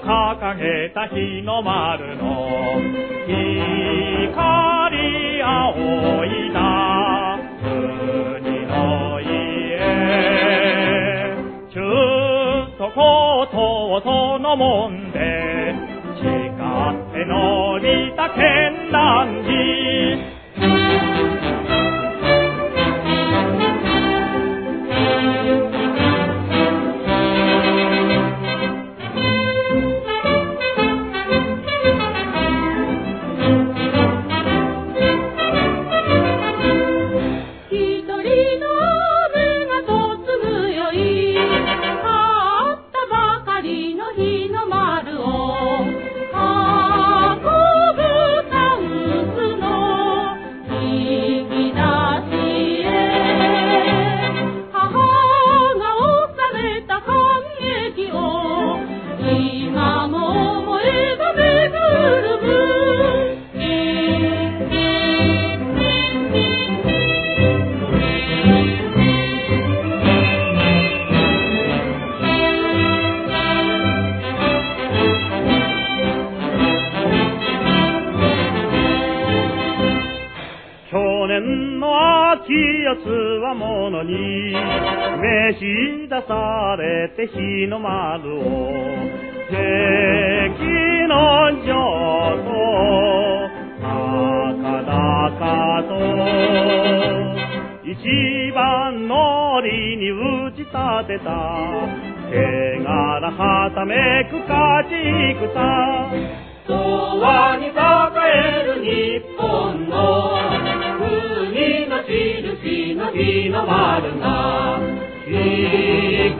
桜にまた菊にいつも掲げた日の丸の光青いだ国の家中とことそのもんで誓って伸びたけ去年の秋やつはものに召し出されて日の丸を敵の城と高々と一番乗りに打ち立てた。手柄はためく勝ち戦。永遠に栄える日本の印の日